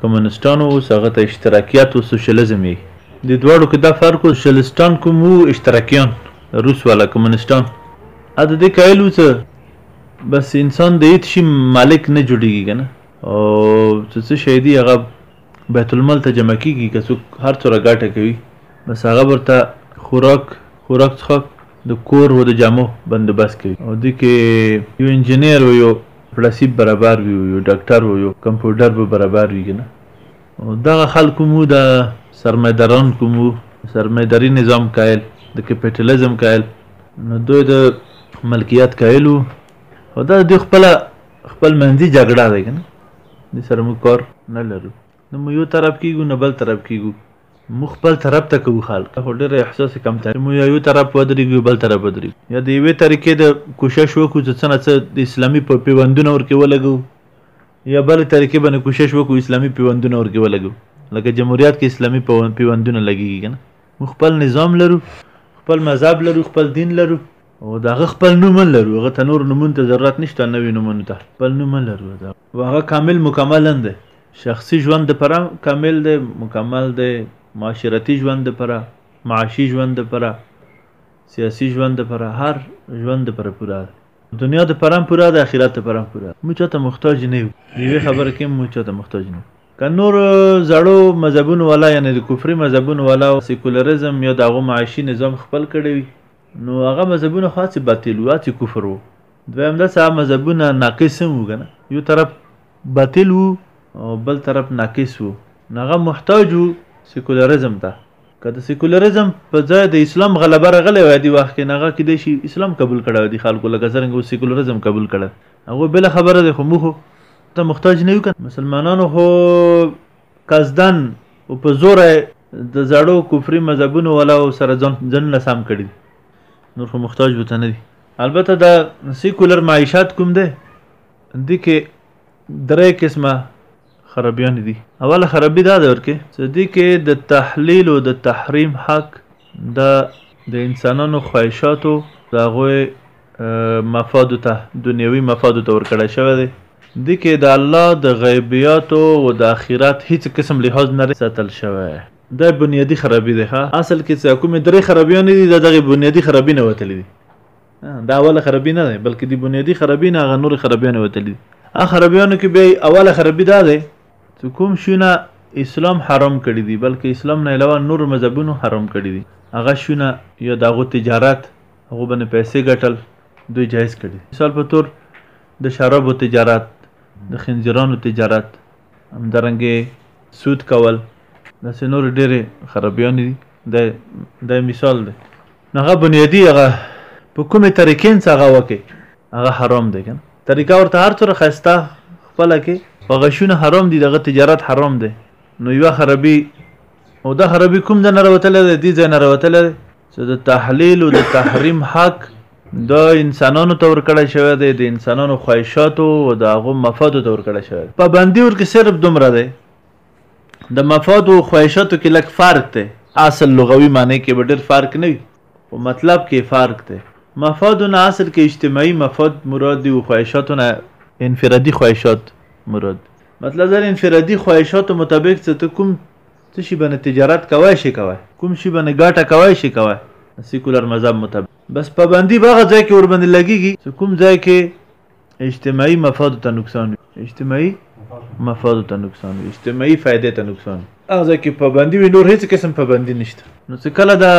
کمونستان وو اوس هغه ته اشتراکیات و سوشلزم یی. دی دواړو کی دا فرق وو سوشلستان کوم وو اشتراکیان روس والا کمونستان ا د دی قایل وو څه بس انسان د هیڅ شی مالک نه جوړیږی کنه او څه څه شی دی هغه بیت المال ته جمع کیږی که څوک هر څوره ګاټه کوی بس هغه ورته خوراک خوراک څښاک د کور و د جامو بندوبست کوي او دی که یو انجنیر و یو پړسیب برابر وي او یو ډاکټر و یو کمپوډر به برابر وي کنه او دغه خلکو مو د سرمایدران کومو سرمایدری نظام کایل د کپیټلیزم کایل نو دوی د ملکیت کایل او دا د خپل خپل منځي جګړه ده کنه د سره مو کار نه لرو نو مو یو طرف کیږو نه بل طرف کیږو موږ خپل طرف ته کوو خال که خو ډېره احساس کم تر مو یا یو طرف ودرېږو یا بل طرف ودرېږو یا د یوې طریقې د کوشش وکړو چې څه نه څه د اسلامي په پیوندونه ورکې ولګو یا بلې طریقې باندې کوشش وکړو اسلامي پیوندونه ورکې ولګو لکه جمهوریت کې اسلامي پیوندونه لګېږي که نه موږ خپل نظام لرو خپل مذهب لرو خپل دین لرو او دغه خپل نوم لرو هغه ته نور نومونو ته ضرورت نشته نوي نومونو ته خپل نوم لرو وغه کامل مکملن دی شخصي ژوند د پره کامل دی مکمل دی معاشرتي ژوند د پره معاشي ژوند د پره سیاسي ژوند د پره هر ژوند د پره پورا دی دنیا د پرم پورا د اخرت د پرم پورا مو چاته محتاج نه یو یوه خبره کې مو چاته محتاج نه که نور زړو مذهبونو والا یعنی د کفري مذهبونو والا سیکولریزم یا دغه معاشي نظام خپل کړی وي نو هغه مذهبونه خو هڅې باطل وو هڅې کفر وو دویم دا چې هغه مذهبونه ناقص هم وو که نه یو طرف باطل وو او بل طرف ناقص وو نو هغه محتاج وو سیکولرزم ته که د سیکولرزم په ځای د اسلام غلبه راغلی وای دې وخت کې نو هغه کیدای شي اسلام قبول کړی وای دي خلکو لکه څرنګه اوس سیکولرزم قبول کړی هغوی بله خبره دی خو موږ ته محتاج نه یو که مسلمانانو خو قصداً او په زوره د زړو کفري مذهبونو ولاو سره ځنونه سم کړي نور خو محتاج وته نه دي البته دا سیکولر معیشت کوم دی دي کې درې قسمه خرابیان دي اوله خرابي دا ده ورکه چې دي کې د تحلیل او د تحریم حق د د انسانانو خواهشاتو د هغوی مفادو ته دنیوی مفادو ته ورکړی شوی دی. دی کې د الله د غیبیاتو و د اخیرت هیڅ قسم لحاظ نه دی ساتل شوی. دا بنیادی خرابی دی ښه اصل کې څه کومې درې خرابیانې دی دا دغې بنیادی خرابی نه وتلی دی دا اوله خرابی نه دی بلکې دی بنیادی خرابی نه هغه نورې خرابیانې وتلی دی هغه خرابیانو کې بیا اوله خرابی دا دی چې کوم شونه اسلام حرام کړی دی بلکې اسلام نه علاوه نور مذهبونو حرام کړی دی هغه شونه یا دغه تجارت هغو به نه پیسې ګټل دوی جایز کړي مثال په طور د شرابو تجارت د خنزیرانو تجارت همدارنګه سود کول داسې نور ډېرې خرابیانې دي دا دا مثال دی نو هغه بنیادي هغه په کومې طریقې څخه هغه وکړي هغه حرام دی کنه طریقه ورته هر څوره خسته خپل کې په غشونه حرام دي دغه تجارت حرام دی نو یو خرابي او دا خرابي کوم ځای نه راوتلی دی دې ځای نه راوتلی دی څه د تحلیل او د تحریم حق د انسانانو ته ورکړی شوی دی د انسانانو خواهشاتو او د هغو مفادو ته ورکړی شوی دی پابندي ورکې صرف دومره دی د مفادو او خواهشاتو کې لږ فرق دی اصل لغوي معنی کې به ډېر فرق نه وي په مطلب کې فرق دی مفادو نه اصل کې اجتماعي مفاد مراد دی او خواهشاتو نه انفرادي خواهشات مراد مطلب دا انفرادي خواهشاتو مطابق څه ته کوم څه شي باندې تجارت کوای شي کوای. کوم شي باندې ګټه کوای شي کوای د سیکولر مذهب مطابق. بس پابندي به هغه ځای کې ورباندې لګیږي چې کوم ځای کې اجتماعي مفادو ته نقصان وي. اجتماعي مفادو ته نقصان وي. اجتماعي فایدې ته نقصان وي. هغه ځای کې پابندي وي نور هیڅ قسم پابندي نشته. نو چې کله دا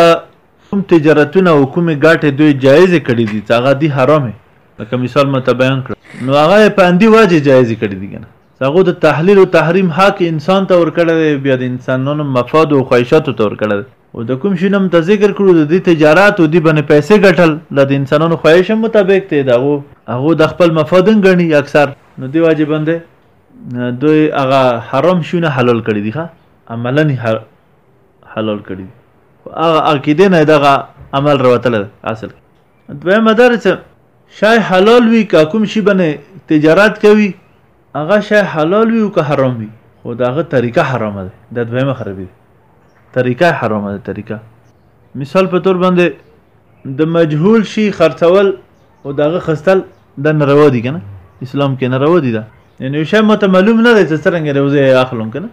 کوم تجارتونه او کومې ګټې دوی جایزې کړې دي چې هغه دي حرامې لکه مثال ماته بیان کړ نو هغه یې په اندي واجې جایزې کړې دي کنه. د هغو د تحلیل او تحریم حق انسان ته ورکړی دی او بیا د انسانانو مفادو او خواهشاتو ته ورکړی دی او د کوم شي نه مو ته ذکر کړو د دوی تجارت او دوی باندې پیسې ګټل دا د انسانانو خواهش هم مطابق دی د هغو هغو د خپل مفاد هم ګڼي اکثر نو دې واجب باندې دوی هغه حرام شونه حلال کړي دي ښه عملا حلال کړي دي خو هغه عقیدې نه دغه عمل راوتلی دی اصل کې دویمه دا چې شای حلال وي که کوم شي باندې تجارت کوي هغه شای حلال وي او که حرام وي خو د هغه طریقه حرامه ده دا دویمه خرابي ده طریقه حرامه ده طریقه مثال په تور باندې د مجهول شي خرڅول او دغه خستل د ناروا دي کنه اسلام کې ناروا دي دا یعنی شی ماته معلوم نه دی چې څنګه روزه اخلم کنه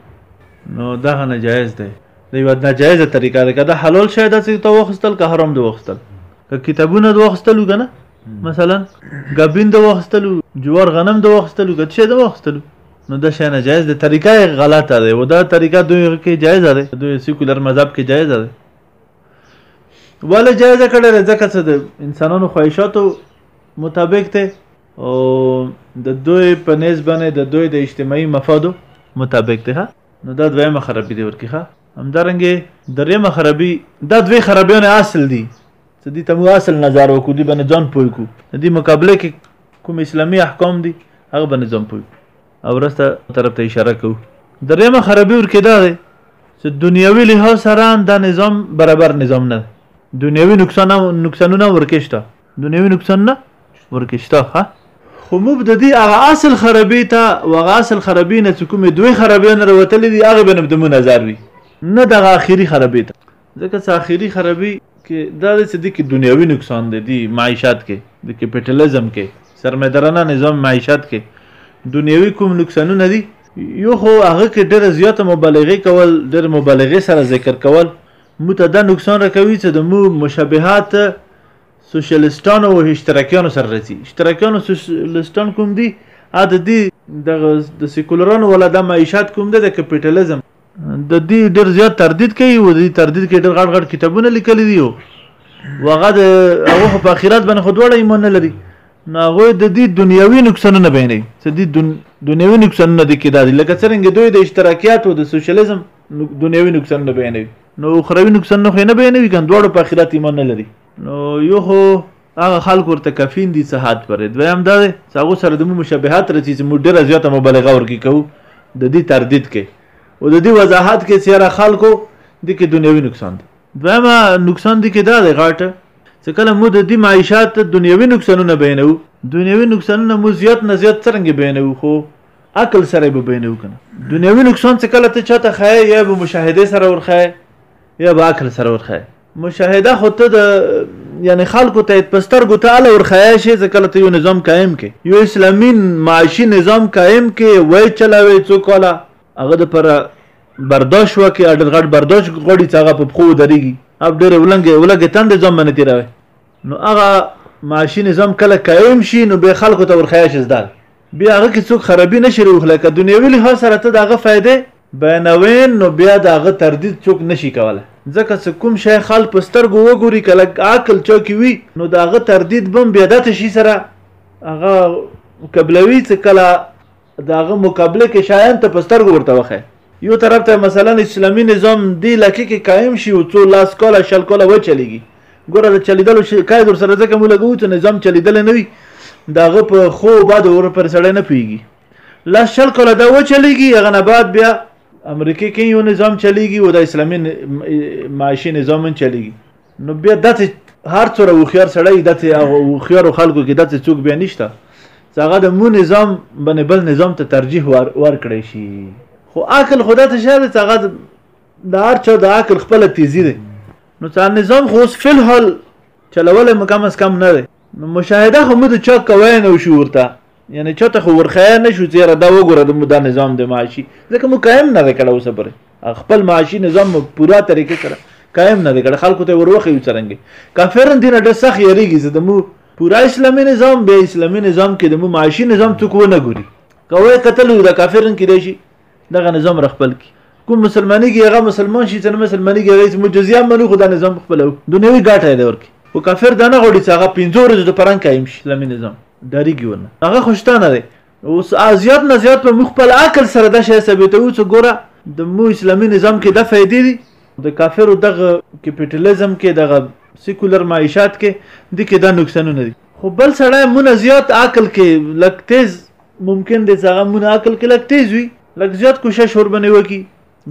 نو دا نه جایز دی د یو ناجایزه طریقه ده که د حلال شی داسې ته وخستل که حرام دی وخستل که کتابونه د وخستلو که نه مثلا ګبین د وخستلو جوار غنم د وخستلو که څه د وخستلو نو دا شی ناجایز ده طریقه غلطه ده او دا طریقه دوی کې جایزه ده دوی سیکولر مذهب کې جایزه ده ولا جایزه کړه ځکه چې د انسانانو خواهشاتو مطابق ته او د دوی په نسبت د دوی د اجتماعي مفادو مطابق ته نو دا دویمه خرابي دی ورکی ښه همدارنګه دریمه خرابي دا دوی خرابیونه اصل دي چې دې ته موږ اصل نظر وکړو دې باندې ځان پوه کړو د دې مقابله کې کوم اسلامي احکام دي هغه باندې ځان پوه او ورسته طرف ته اشاره کوو دریمه خرابي ورکې دا دی چې دنیوي لحاظ سره دا نظام برابر نظام نه دنیوي نقصان نقصانونه ورکشته دنیوي نقصان نه ورکې شته ښه خو موږ د دې هغه اصل خرابې ته او هغه اصل خرابې نه چې کومې دوې خرابې نه راوتلې دي هغه به نه د مون ازار وي نه دغه آخري خرابې ته ځکه چې آخري خرابې کې دا دی چې د کې دنیوي نقصان دی دی معیشت کې د کپټالیزم کې سرمایدارانه نظام معیشت کې دنیوي کوم نقصانونه دي یو خو هغه کې ډېره زیاته مبالغه کول ډېر مبالغه سره ذکر کول مو ته دا نقصان راکوي چې د مو مشابهات سوشلیستانو او اشتراکیانو سره راځي اشتراکیانو سوشلیستان کوم دي ا د دې د سیکولرانو ولا د معیشت کوم ده د کپټالیزم د دې ډېر زیات تردید کوي او د دې تردید کې ډېر غټ غټ کتابونه لیکل دي او هغه د هغه په آخرت باندې خو دواړه ایمان نه لري نو هغه د دې دنیوي نقصانونه بیانوي چې د دنیوي نقصانونه دي کې دادي لکه څنګه دوی د اشتراکیاتو د سوشلیزم دنیوي نقصان نه بیانوي نو اخروي نقصان نه خو نه بیانوي کنه دواړو په آخرت ایمان نه لري نو یو خو هغه خلک ورته کفین دي څه حد پرې دویم دا دی چې هغو سره د مو مشابهت رسي چې موږ ډېره زیاته مبالغه ورکې کوو د دې تردید کوي او د دې وضاحت کې چې هره خلکو د کې دنیوي نقصان دی دویمه نقصان دی کې دا دی غاټه چې کله مو د دې معیشت دنیوي نقصانونه بیانوو دنیوي نقصانونه مو زیات نه زیات څرنګه بیانوو خو عقل سره به بینو کنه دنیوي نقصان څه کله ته چاته خای یا به مشاهده سره ورخای یا به عقل سره ورخای مشاهده خو ته د یعنی خلکو ته پستر ګو ته ال ورخای شي ځکه کله ته یو نظام قائم کې یو اسلامي معاشي نظام قائم کې وای چلاوي څوک ولا هغه د پر برداشت وکي اډر غټ برداشت غوړي چې هغه په خو دريږي اب ډېر ولنګ ولګ تند ځم باندې تیراوي نو هغه معاشي نظام کله قائم شي نو به خلکو ته ورخایش زدار بیا هغه کې څوک خرابي نه شروع کړي که دنیوي لحاظ سره ته د هغه فایدې بیانوې نو بیا د هغه تردید څوک نه شي کولی ځکه چې کوم شی خال په سترګو وګوري که لږ عقل چا کې وي نو د هغه تردید به هم بیا داسې شي سره هغه قبلوي چې کله د هغه مقابله کې شیان ته په سترګو ورته وښیي یو طرف ته مثلا اسلامي نظام دی لکه کې قائم شي او څو لاس کوله شل کوله و چلیږي ګوره د چلیدلو شي قاعده ور سره ځکه موږ لګو چې نظام چلیدل نه وي داغه په خو بعد ور پر سړی نه پیږي لا شل کله دا و چلیږي هغه نه بعد بیا امریکا کې یو نظام چلیږي او د اسلامي معاشي نظام چلیږي نو بیا داسې هر څوره هوښیار سړی داسې هغه هوښیارو خلکو کې داسې څوک بیا نشته چې هغه د مو نظام باندې بل نظام ته ترجیح ورکړی شي خو عقل خو داسې شی دی چې هغه د هر چا د عقل خپله تیزي دی نو چې نظام خو اوس فی الحال چلولی مو کم از کم نه دی نو مشاهده خو موږ د چا کوی نه شو ورته یعنی چاته خو ورخه نه شو چیرې دا وګوره د مودا نظام د معاشي ځکه مو قائم نه کړه اوس پر خپل معاشي نظام مو پورا طریقې سره قائم نه کړه خلکو ته وروخه یو څرنګي کافرن دین ډېر سخت یریږي چې د مو پورا اسلامي نظام به اسلامي نظام کې د مو معاشي نظام څوک ونه ګوري کوي قتل د کافرن کې دی شي دغه نظام را خپل کړي کوم مسلمانۍ کې هغه مسلمان شي چې نه مسلمانۍ کې هغه موږ جزیه منو خو دا نظام خپلو دنیوي ګټه یې ورکړي او کافر دا نه غواړي چې هغه پنځه ورځې د پرنګ قایم شي اسلامي نظام ډاریږي ورنه هغه خوشتانه دی اوس ازیات نه زیات په مخ خپل عقل سره دا شی ثابتوو چې ګوره د مو اسلامي نظام کې د فائدې دي د کافرو دغه کپټالیزم کې دغه سیکولر معیشت کې د کې دا نقصانونه دي خو بل سړی مون زیات عقل کې لک تیز ممکن دی چې هغه مونږ عقل کې لږ تیز وي لږ زیات کوشش ور باندې وکړي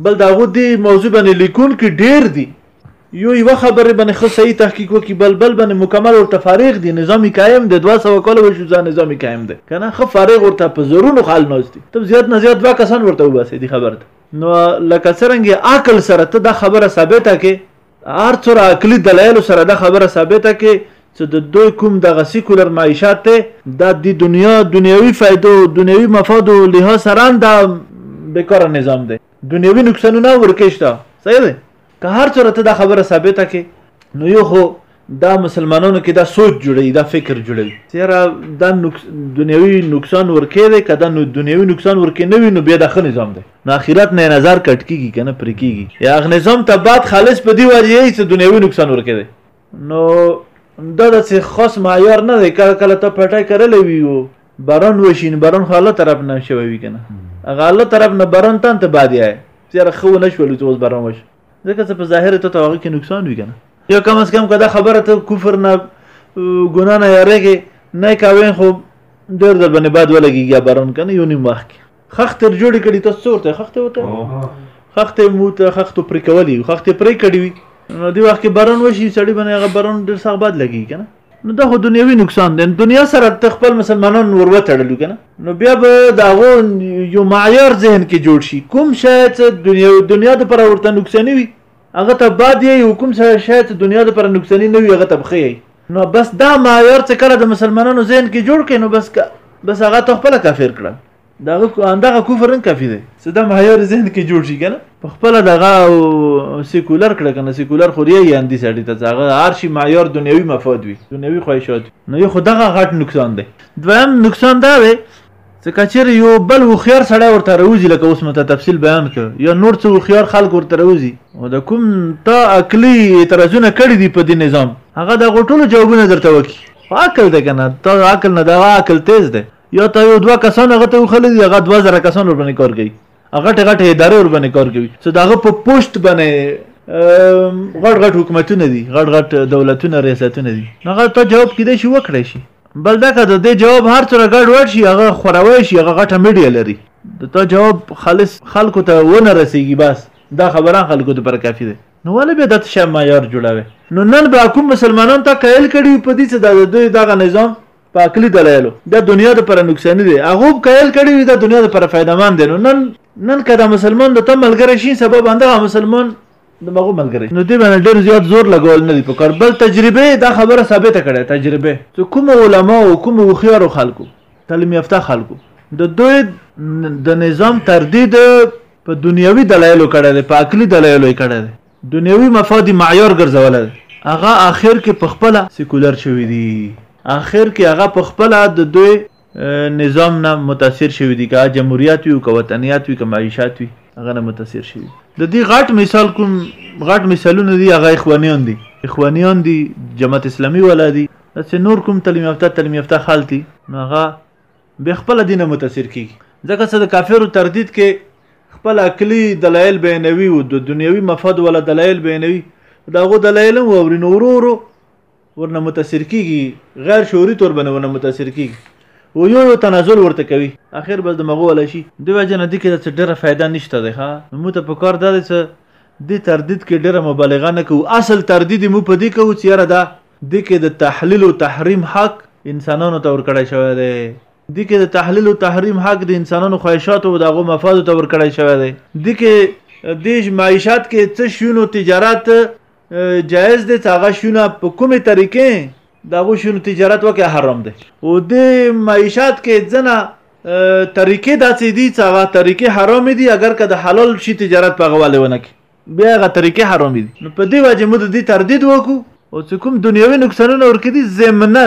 بل دا غو دی موضوع باندې لیکون کې ډیر دي یو یو خبره باندې خو صحیح تحقیق وکي بل بل باندې مکمل او تفاریغ دي نظام قائم دی 200 کال وشو ځان نظام قائم دی کنه خو فارغ ورته په زرونو خال نوستي ته زیات نه زیات وا کسان ورته وباسي دي خبرته نو لکه څنګه عقل سره ته دا خبره ثابته کې هر څو راکلي دلایلو سره دا خبره ثابته کې چې د دوی کوم دغه سیکولر معیشت دی دا د دنیا دنیوي فایدو دنیوي مفادو له سره دا بیکاره نظام دی دنیوي نقصانونه ورکېشته صحیح دی که هر څو راته دا خبره ثابته کې نو یو خو دا مسلمانانو کې دا سوچ جوړي دا فکر جوړي چیرې دا نقص... دنیوي نقصان ورکې دی که دا دنیوي نقصان ورکې نه وي نو بیا دا ښه نظام دی نو اخرت نه نظر کټ کیږي کنه پر کیږي یا هغه نظام ته بعد خالص په دی وجه یې چې دنیوي نقصان ورکړي نو دا د څه خاص معیار نه دی کله کله ته پټای کړل وی او باران وشین باران خو الله طرف نه شوی وی کنه هغه الله طرف نه باران تان ته بعد یې چیرې خو نه شول چې اوس باران وش ځکه چې په ظاهر ته توغه کې نقصان وی کنه یا کم از کم کدا خبره ته کفر نه ګنا نه یریږي نه کاوین خو ډېر د باندې بعد ولګي یا باران کنه یو نیم وخت خخته جوړې کړي تاسو څه ورته خخته وته خخته مو ته خخته پرې کولې خخته پرې کړي وي نو دی وخت کې باران وشي سړی باندې هغه باران ډېر سخت باد لګي کنه نو دا خو دنیوي نقصان دی دنیا سره ته خپل مسلمانان ور وتړلو کنه نو بیا به د هغو یو معیار ذهن کې جوړ شي کوم شاید چې دنیا دنیا د پر ورته نقصان وي هغه ته باد یې کوم شاید دنیا د پر نقصان نه وي هغه ته بخې نو بس دا معیار چې کله د مسلمانانو ذهن کې جوړ کړي نو بس کا بس هغه ته خپل کافر کړل دغه اندغه کفر نه کافی دی څه د معیار ذهن کې جوړ شي کنه په خپل دغه سیکولر کړه کنه سیکولر خو یې اندی سړی ته هغه هر شي معیار دنیوي مفاد وي دنیوي خواهشات نو یو خو دغه غټ نقصان دی دویم نقصان دا دی څه که چېرې یو بل هوښیار سړی ورته راوځي لکه اوس مو ته تفصیل بیان کړ یا نور څه هوښیار خلک ورته راوځي او د کوم تا عقلي اعتراضونه کړي دي په دې نظام هغه د هغو ټولو جوابونه درته وکړي خو عقل دی که نه تا عقل نه د هغه عقل تیز دی یا تا یو دوه کسان هغه ته وښلي دي هغه دوه زره کسان ورباندې کار کوي غټې غټې ادارې ورباندې کار کوي څه د هغه په پوسټ باندې غټ غټ حکومتونه دي غټ غټ دولتونه ریاستونه دي هغه ته جواب کېدای شي وکړای شي بل دا که د دې جواب هر څوره ګډ وډ شي هغه خوروی شي هغه غټه میډیا لري د تا جواب خالص خلکو ته ونه رسیږي بس دا خبره خلکو ته پر کافي ده نو ولې بیا دته شی معیار جوړوي نو نن به کوم مسلمانان ته قایل کړي په دې چې دا د دوی دغه نظام په عقلي دلایلو د دنیا د پر نقصان دي هغه قایل کړي د دنیا د پر فائدہ مند نو نن نن کدا مسلمان د تملګری شي سبب انده مسلمان د مغو ملګری نو دې باندې ډېر زیات زور لګول نه دی په کار بل تجربه دا خبره ثابته کړې تجربه چې کوم علما او کوم وخیارو خلکو تعلیم یافته خلکو د دوی د نظام تردید په دنیوي دلایلو کړی دی په عقلي دلایلو یې کړی دی دنیوي مفاد یې معیار ګرځولی دی هغه آخر کې په خپله سیکولر شوي دي آخر کې هغه په خپله د دوی نظام نه متاثر شوی دی که جمهوریت وي که وطنیت وي که معیشت وي هغه نه متاثر شوی د دې غټ مثال کوم غټ مثالونه دي هغه اخوانیان دي اخوانیان دي جماعت اسلامي ولا دي چې نور کوم تعلیم یافته تعلیم یافته خلک دي نو هغه به خپل دینه متاثر کیږي ځکه چې د کافرو تردید کې خپل عقلي دلایل بیانوي او د دنیوي مفاد ولا دلایل بیانوي دا غو دلایل هم ووري نو ورو ورو ورنه متاثر کیږي غیر شعوري تور باندې ورنه متاثر کیږي و یو یو تنازل ورته کوي اخر بس د مغو ولا شي د وجه نه دي کې څه ډېره فائدہ نشته ده ها مو ته په کار ده څه د تردید کې ډېره مبالغه نه کوو اصل تردید مو په دې کوو چې یاره دا د کې د تحلیل او تحریم حق انسانانو ته ورکړی شوی دی د کې د تحلیل او تحریم حق د انسانانو خواهشاتو او دغه مفادو ته ورکړی شوی دی د کې د معیشت کې څه شونو تجارت جایز دی چې هغه شونه په کومې طریقې د هغو شونو تجارت وکړي حرام دی او د معیشت کې ځنه طریقې داسې دي چې هغه طریقې حرام دي اگر که د حلال شي تجارت په هغه والې ونه کړي بیا هغه طریقې حرام دي نو په دې وجه موږ د دې تردید وکړو او چې کوم دنیوي نقصانونه ورکړي دي ضمنا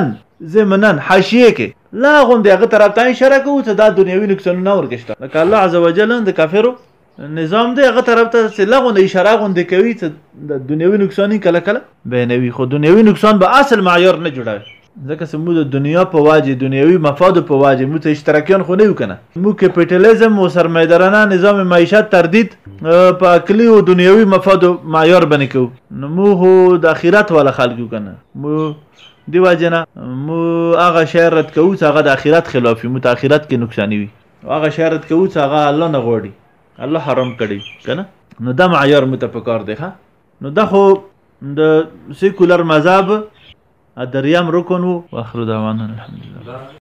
ضمنا حاشیه کې لا غوندې هغه طرف ته اشاره کوو چې دا دنیوي نقصانونه ورکشته لکه الله عز وجل د کافرو نظام دی هغه طرف ته چې لغو نه اشاره غوندې کوي چې د دنیوي نقصان کله کله بیانوي خو دنیوي نقصان به اصل معیار نه جوړوي ځکه چې موږ د دنیا په واجه دنیوي مفادو په واجه موږ ته اشتراکیان خو نه یو کنه موږ کپیټالیزم او سرمایدارانه نظام معیشت تردید په عقلي او دنیوي مفادو معیار باندې کوو نو موږ د اخرت والا خلک یو کنه موږ دی واجنه مو هغه شعر رد کوو چې هغه د اخرت خلاف مو ته اخرت کې نقصان وي او هغه شی رد کوو چې هغه الله نه غواړي الله حرام کړي که نه نو دا معیار موږ ته پکار دی ښه نو دا خو د سیکولر مذهب دریم رکن و واخر دعوانا الحمدلله